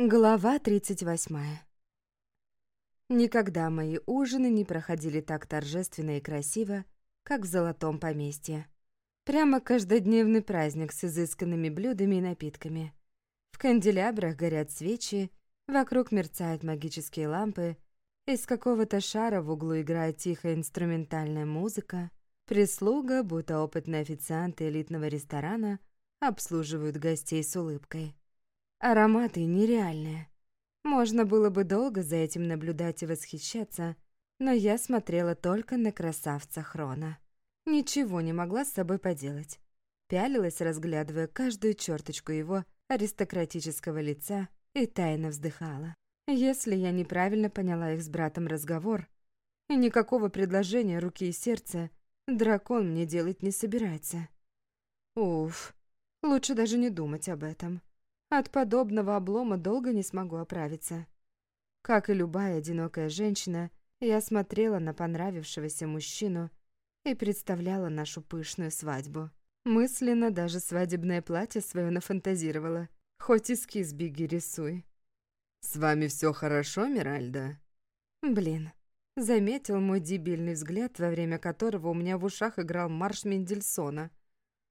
Глава 38. Никогда мои ужины не проходили так торжественно и красиво, как в золотом поместье. Прямо каждодневный праздник с изысканными блюдами и напитками. В канделябрах горят свечи, вокруг мерцают магические лампы, из какого-то шара в углу играет тихая инструментальная музыка, прислуга, будто опытные официанты элитного ресторана, обслуживают гостей с улыбкой. Ароматы нереальные. Можно было бы долго за этим наблюдать и восхищаться, но я смотрела только на красавца Хрона. Ничего не могла с собой поделать. Пялилась, разглядывая каждую черточку его аристократического лица и тайно вздыхала. Если я неправильно поняла их с братом разговор, и никакого предложения руки и сердца дракон мне делать не собирается. Уф, лучше даже не думать об этом. От подобного облома долго не смогу оправиться. Как и любая одинокая женщина, я смотрела на понравившегося мужчину и представляла нашу пышную свадьбу. Мысленно даже свадебное платье свое нафантазировала. Хоть эскиз беги рисуй. «С вами все хорошо, Миральда?» Блин, заметил мой дебильный взгляд, во время которого у меня в ушах играл марш Мендельсона.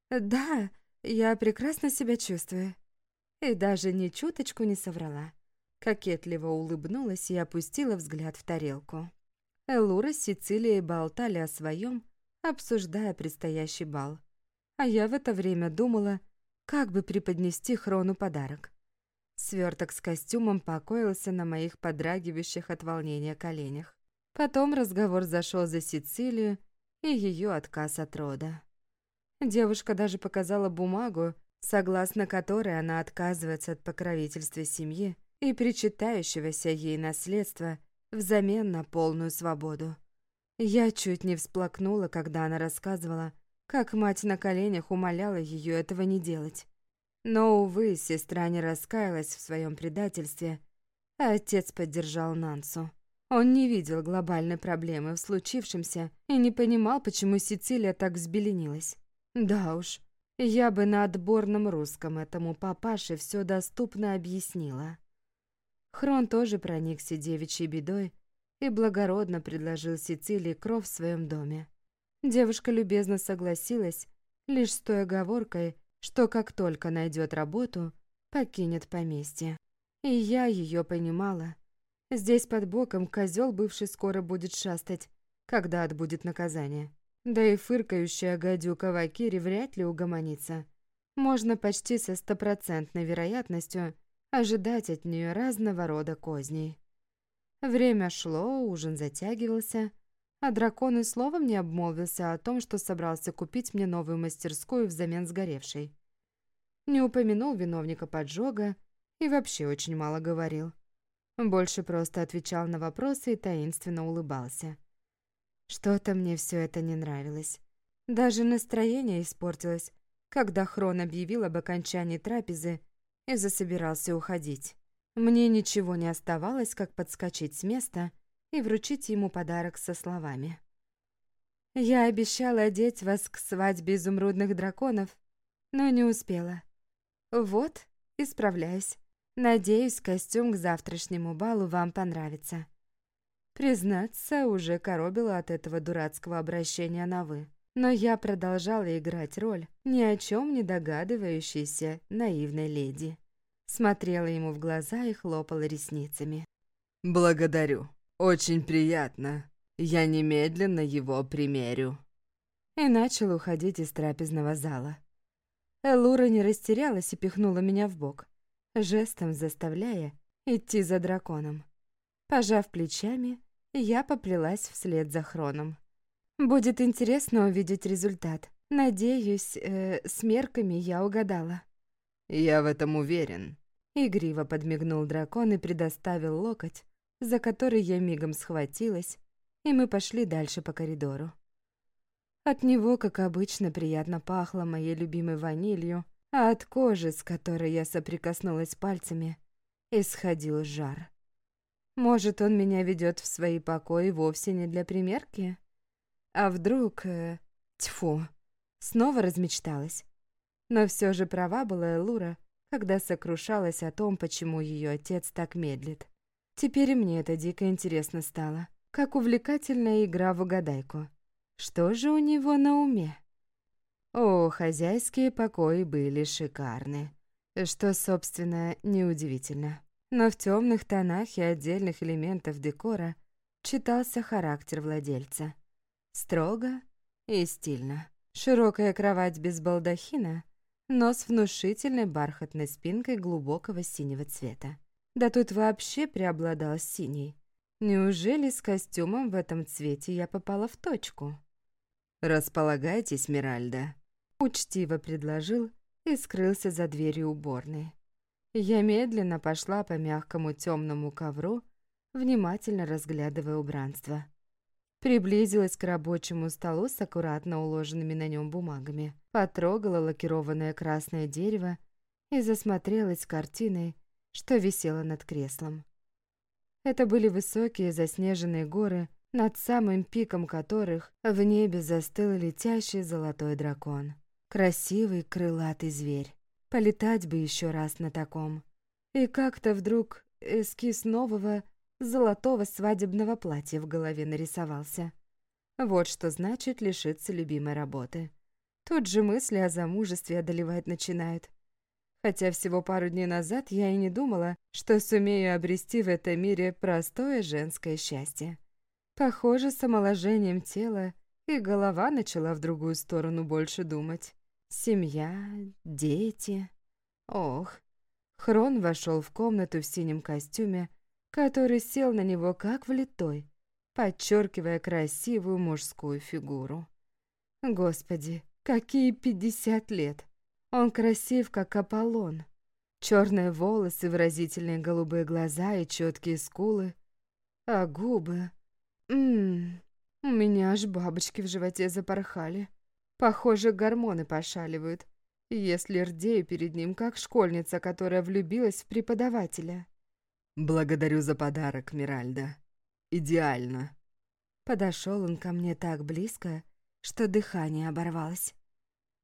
«Да, я прекрасно себя чувствую». И даже ни чуточку не соврала. Кокетливо улыбнулась и опустила взгляд в тарелку. Элура с Сицилией болтали о своем, обсуждая предстоящий бал. А я в это время думала, как бы преподнести Хрону подарок. Сверток с костюмом покоился на моих подрагивающих от волнения коленях. Потом разговор зашел за Сицилию и ее отказ от рода. Девушка даже показала бумагу, согласно которой она отказывается от покровительства семьи и причитающегося ей наследства взамен на полную свободу. Я чуть не всплакнула, когда она рассказывала, как мать на коленях умоляла ее этого не делать. Но, увы, сестра не раскаялась в своем предательстве, а отец поддержал Нансу. Он не видел глобальной проблемы в случившемся и не понимал, почему Сицилия так взбеленилась. Да уж, я бы на отборном русском этому папаше все доступно объяснила. Хрон тоже проникся девичьей бедой и благородно предложил Сицилии кров в своем доме. Девушка любезно согласилась, лишь с той оговоркой, что как только найдет работу, покинет поместье. И я ее понимала. Здесь под боком козел бывший скоро будет шастать, когда отбудет наказание. Да и фыркающая гадюка Вакири вряд ли угомонится. Можно почти со стопроцентной вероятностью ожидать от нее разного рода козней. Время шло, ужин затягивался, а дракон и словом не обмолвился о том, что собрался купить мне новую мастерскую взамен сгоревшей. Не упомянул виновника поджога и вообще очень мало говорил. Больше просто отвечал на вопросы и таинственно улыбался. Что-то мне все это не нравилось. Даже настроение испортилось, когда Хрон объявил об окончании трапезы и засобирался уходить. Мне ничего не оставалось, как подскочить с места и вручить ему подарок со словами. «Я обещала одеть вас к свадьбе изумрудных драконов, но не успела. Вот, исправляюсь. Надеюсь, костюм к завтрашнему балу вам понравится». Признаться, уже коробила от этого дурацкого обращения на «вы». Но я продолжала играть роль ни о чем не догадывающейся наивной леди. Смотрела ему в глаза и хлопала ресницами. «Благодарю. Очень приятно. Я немедленно его примерю». И начал уходить из трапезного зала. Элура не растерялась и пихнула меня в бок, жестом заставляя идти за драконом. Пожав плечами, я поплелась вслед за Хроном. Будет интересно увидеть результат. Надеюсь, э, с мерками я угадала. Я в этом уверен. Игриво подмигнул дракон и предоставил локоть, за который я мигом схватилась, и мы пошли дальше по коридору. От него, как обычно, приятно пахло моей любимой ванилью, а от кожи, с которой я соприкоснулась пальцами, исходил жар. Может, он меня ведет в свои покои вовсе не для примерки? А вдруг... Э, тьфу, снова размечталась. Но все же права была Элура, когда сокрушалась о том, почему ее отец так медлит. Теперь мне это дико интересно стало, как увлекательная игра в угадайку. Что же у него на уме? О, хозяйские покои были шикарны, что, собственно, неудивительно. Но в темных тонах и отдельных элементах декора читался характер владельца. Строго и стильно. Широкая кровать без балдахина, но с внушительной бархатной спинкой глубокого синего цвета. Да тут вообще преобладал синий. Неужели с костюмом в этом цвете я попала в точку? «Располагайтесь, Миральда», — учтиво предложил и скрылся за дверью уборной. Я медленно пошла по мягкому темному ковру, внимательно разглядывая убранство. Приблизилась к рабочему столу с аккуратно уложенными на нем бумагами, потрогала лакированное красное дерево и засмотрелась картиной, что висела над креслом. Это были высокие заснеженные горы, над самым пиком которых в небе застыл летящий золотой дракон. Красивый крылатый зверь. Полетать бы еще раз на таком. И как-то вдруг эскиз нового золотого свадебного платья в голове нарисовался. Вот что значит лишиться любимой работы. Тут же мысли о замужестве одолевать начинают. Хотя всего пару дней назад я и не думала, что сумею обрести в этом мире простое женское счастье. Похоже, с омоложением тела и голова начала в другую сторону больше думать. Семья, дети. Ох. Хрон вошел в комнату в синем костюме, который сел на него как влитой, подчеркивая красивую мужскую фигуру. Господи, какие пятьдесят лет! Он красив, как Аполлон. Черные волосы, выразительные голубые глаза и четкие скулы. А губы... Ммм, у меня аж бабочки в животе запорхали. Похоже, гормоны пошаливают, если рдею перед ним, как школьница, которая влюбилась в преподавателя. «Благодарю за подарок, Миральда. Идеально». Подошел он ко мне так близко, что дыхание оборвалось.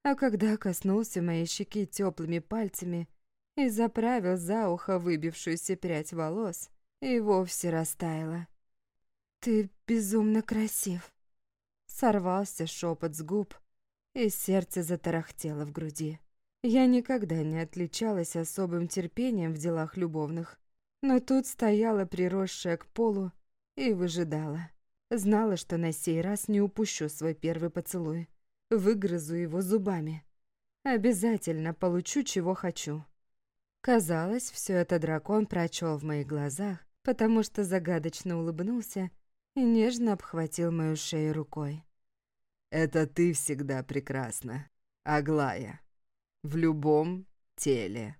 А когда коснулся моей щеки теплыми пальцами и заправил за ухо выбившуюся прядь волос, и вовсе растаяла. «Ты безумно красив!» Сорвался шепот с губ, и сердце затарахтело в груди. Я никогда не отличалась особым терпением в делах любовных. Но тут стояла приросшая к полу и выжидала. Знала, что на сей раз не упущу свой первый поцелуй. Выгрызу его зубами. Обязательно получу, чего хочу. Казалось, все это дракон прочел в моих глазах, потому что загадочно улыбнулся и нежно обхватил мою шею рукой. «Это ты всегда прекрасна, Аглая. В любом теле».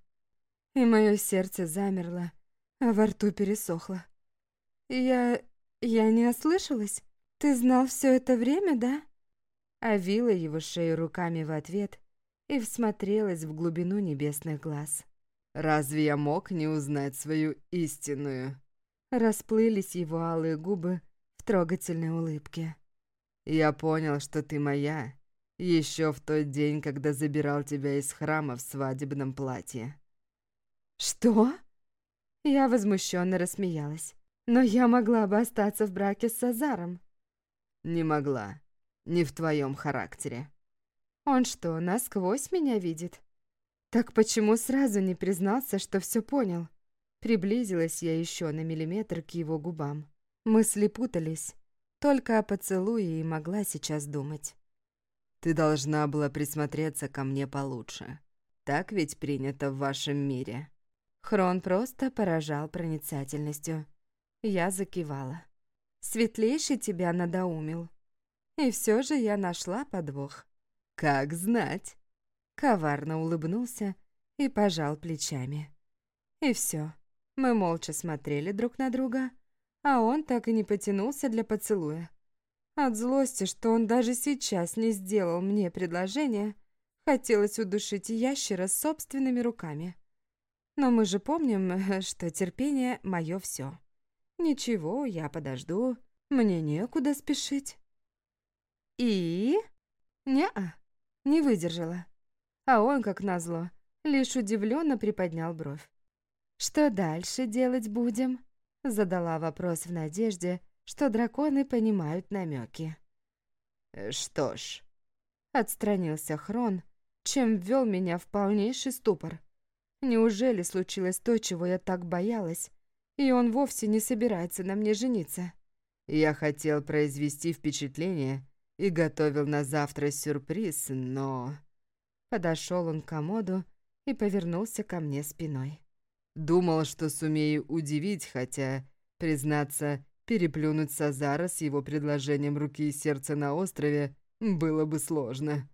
И мое сердце замерло, а во рту пересохло. «Я... я не ослышалась? Ты знал все это время, да?» Овила его шею руками в ответ и всмотрелась в глубину небесных глаз. «Разве я мог не узнать свою истинную?» Расплылись его алые губы в трогательной улыбке. «Я понял, что ты моя, еще в тот день, когда забирал тебя из храма в свадебном платье». «Что?» Я возмущенно рассмеялась. Но я могла бы остаться в браке с Сазаром. Не могла. Не в твоем характере. Он что, насквозь меня видит? Так почему сразу не признался, что все понял? Приблизилась я еще на миллиметр к его губам. Мысли путались. Только о поцелуе и могла сейчас думать. Ты должна была присмотреться ко мне получше. Так ведь принято в вашем мире. Хрон просто поражал проницательностью. Я закивала. Светлейший тебя надоумил. И все же я нашла подвох. Как знать. Коварно улыбнулся и пожал плечами. И все. Мы молча смотрели друг на друга, а он так и не потянулся для поцелуя. От злости, что он даже сейчас не сделал мне предложение, хотелось удушить ящера собственными руками. Но мы же помним, что терпение — мое все. Ничего, я подожду, мне некуда спешить. И? Не-а, не выдержала. А он, как назло, лишь удивленно приподнял бровь. «Что дальше делать будем?» Задала вопрос в надежде, что драконы понимают намеки. «Э, «Что ж...» Отстранился Хрон, чем ввел меня в полнейший ступор. Неужели случилось то, чего я так боялась, и он вовсе не собирается на мне жениться? Я хотел произвести впечатление и готовил на завтра сюрприз, но... Подошел он к комоду и повернулся ко мне спиной. Думал, что сумею удивить, хотя, признаться, переплюнуть Сазара с его предложением руки и сердца на острове было бы сложно.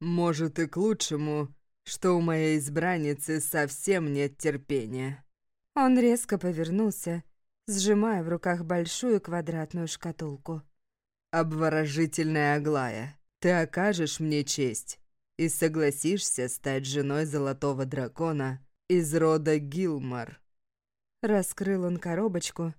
Может и к лучшему, что у моей избранницы совсем нет терпения. Он резко повернулся, сжимая в руках большую квадратную шкатулку. «Обворожительная Аглая, ты окажешь мне честь и согласишься стать женой Золотого Дракона из рода Гилмар». Раскрыл он коробочку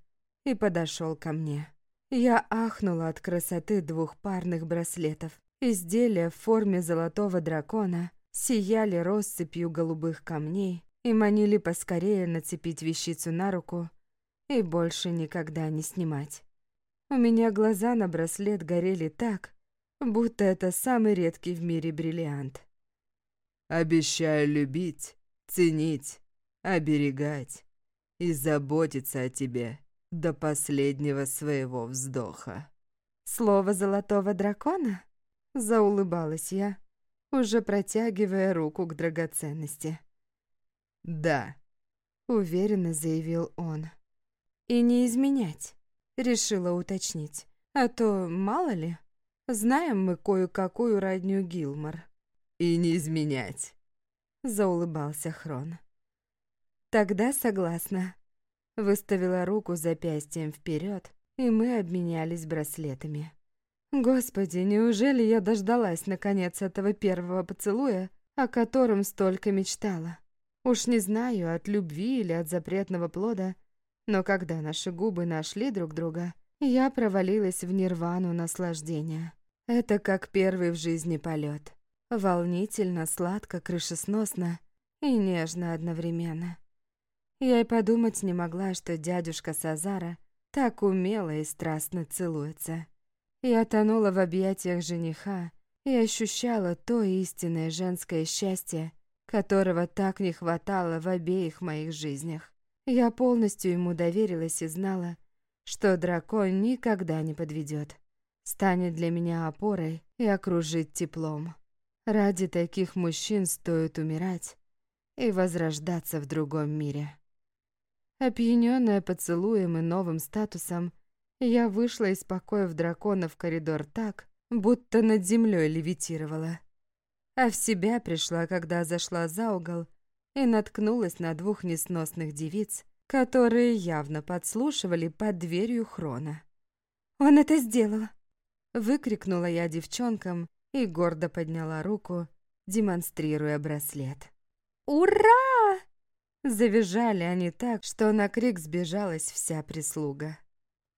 и подошел ко мне. Я ахнула от красоты двух парных браслетов. Изделия в форме золотого дракона сияли россыпью голубых камней и манили поскорее нацепить вещицу на руку и больше никогда не снимать. У меня глаза на браслет горели так, будто это самый редкий в мире бриллиант. «Обещаю любить, ценить, оберегать и заботиться о тебе до последнего своего вздоха». «Слово золотого дракона?» — заулыбалась я, уже протягивая руку к драгоценности. «Да», — уверенно заявил он. «И не изменять», — решила уточнить. «А то, мало ли, знаем мы кое-какую родню Гилмор». «И не изменять», — заулыбался Хрон. «Тогда согласна». Выставила руку запястьем вперед, и мы обменялись браслетами. Господи, неужели я дождалась наконец этого первого поцелуя, о котором столько мечтала? Уж не знаю, от любви или от запретного плода, но когда наши губы нашли друг друга, я провалилась в нирвану наслаждения. Это как первый в жизни полет. Волнительно, сладко, крышесносно и нежно одновременно. Я и подумать не могла, что дядюшка Сазара так умело и страстно целуется. Я тонула в объятиях жениха и ощущала то истинное женское счастье, которого так не хватало в обеих моих жизнях. Я полностью ему доверилась и знала, что дракон никогда не подведет, станет для меня опорой и окружит теплом. Ради таких мужчин стоит умирать и возрождаться в другом мире. Опьянённая поцелуем и новым статусом, я вышла из покоя в дракона в коридор так, будто над землей левитировала а в себя пришла, когда зашла за угол и наткнулась на двух несносных девиц, которые явно подслушивали под дверью Хрона. «Он это сделал!» Выкрикнула я девчонкам и гордо подняла руку, демонстрируя браслет. «Ура!» Завизжали они так, что на крик сбежалась вся прислуга.